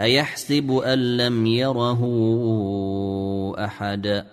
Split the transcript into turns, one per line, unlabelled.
أيحسب أن لم يره أحد؟